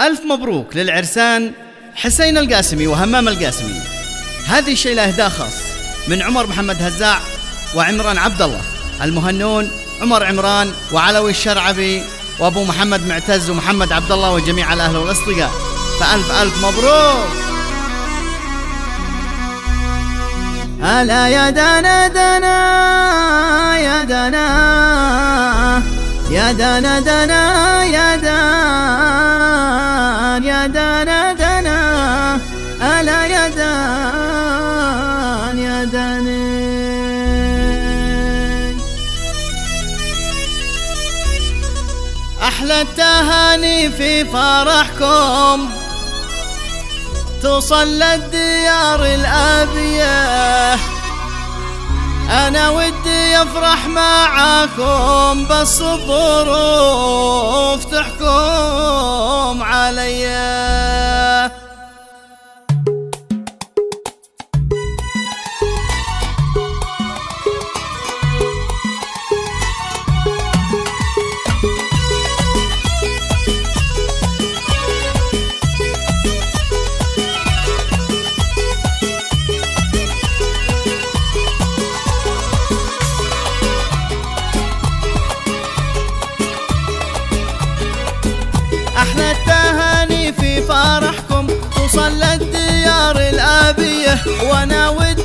ألف مبروك للعرسان حسين القاسمي وهمام القاسمي. هذه الشيلة إهداء خاص من عمر محمد هزاع وعمران عبد الله المهنون عمر عمران وعلوي الشرعبي وأبو محمد معتز ومحمد عبد الله وجميع الأهل والأصدقاء. فألف ألف مبروك. هلا يا دنا دنا يا دنا يا دنا دنا يا دان يا دنا دنا هلا يا دان يا دنا أحلى التهاني في فرحكم. توصل للديار الأبية. أنا ودي أفرح معاكم بس الظروف تحكم عليّ. فرحكم توصل للديار الآبية وأنا ودي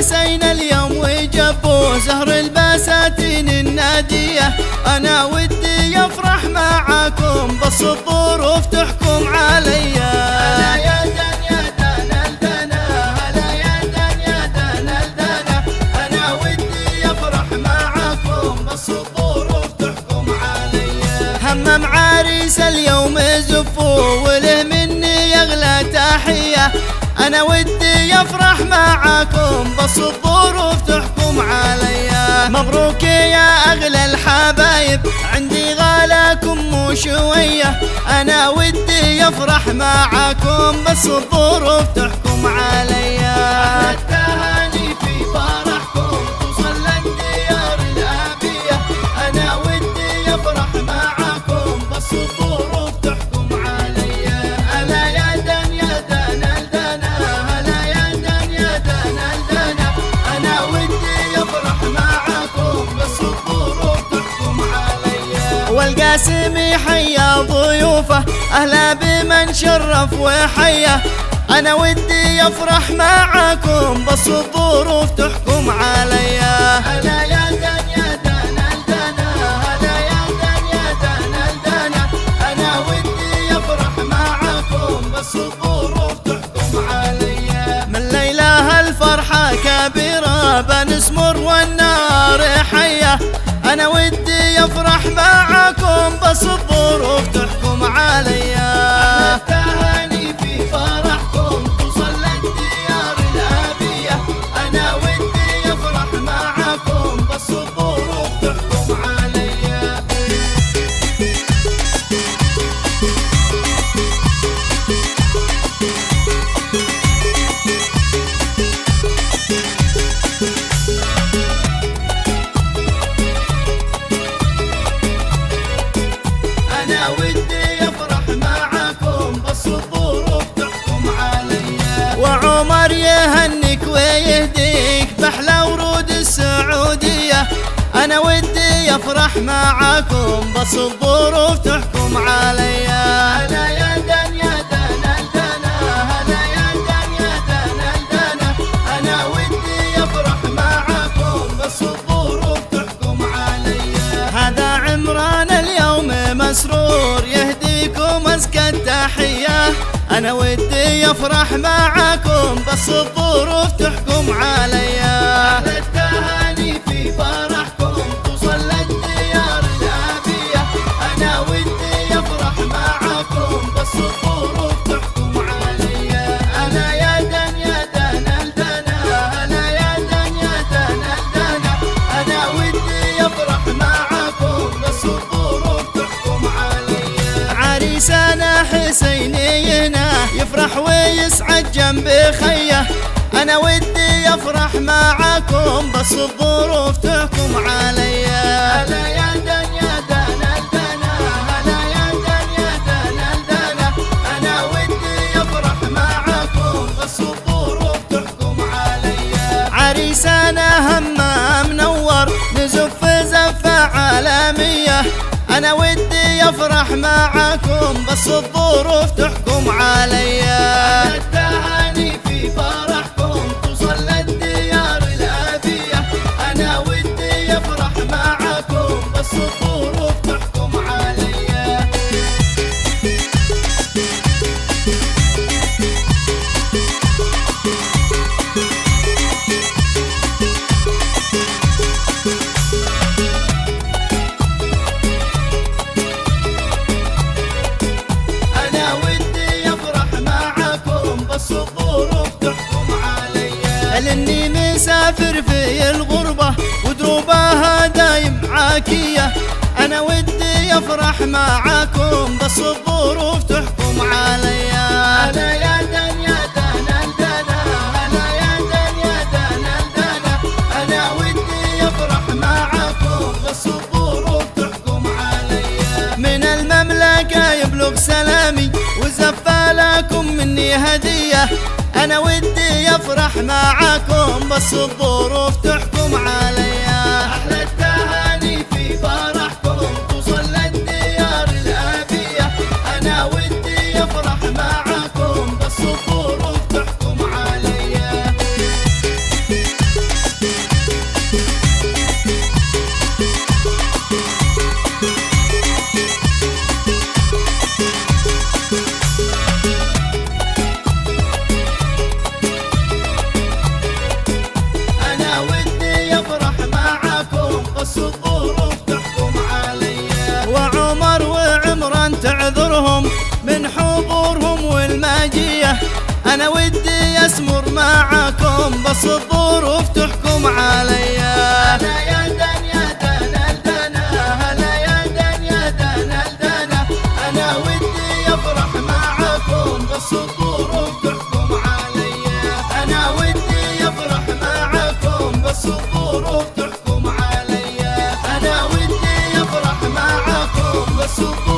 حسين اليوم وجبوا زهر البساتين النادية. أنا ودي أفرح معاكم بس الظروف تحكم علي أنا يا دن يا دن الدنا أنا يا دن يا دن الدنا أنا ودي أفرح معاكم بس الظروف تحكم علي همم عريس اليوم زفوا وله مني يغلى تحية. أنا ودي أفرح معاكم بس الظروف تحكم علي. مبروك يا أغلى الحبايب عندي غلاكم مو شوية. أنا ودي أفرح معاكم بس الظروف تحكم علي. والقاسم حيا ضيوفه أهلا بمن شرف وحيا. أنا ودي أفرح معاكم بس الظروف تحكم علي أنا يا دن يا أنا ودي أفرح معاكم بس الظروف تحكم علي من كبيرة بنسمر والنار حية. أنا ودي أفرح معاكم بس الظروف تحكم علي يهنيك ويهديك بأحلى ورود السعودية. أنا ودي أفرح معاكم بس الظروف تحكم علي أنا ودي أفرح معاكم بس الظروف تحكم علي حسينينا يفرح ويسعد جنب خيه. أنا ودي أفرح معاكم بس الظروف تحكم علي أنا ودي أفرح معاكم بس الظروف تحكم علي. التهاني في فرحكم توصل للديار الابيه أنا ودي أفرح معاكم بس الظروف ودي افرح معاكم بس الظروف تحكم علي أنا يا دن يا دن الدنا أنا يا دن يا دن الدنا أنا ودي افرح معاكم بس الظروف تحكم علي من المملكة يبلغ سلامي وزفى لكم مني هدية. أنا ودي أفرح معاكم بس الظروف تحكم علي أنا ودي أسمر معاكم بس الظروف تحكم عليا أنا يا دنيا دن هلا يا دنيا أنا ودي أفرح معاكم بس الظروف تحكم أنا ودي أفرح معاكم بس الظروف تحكم أنا ودي أفرح معاكم بس الظروف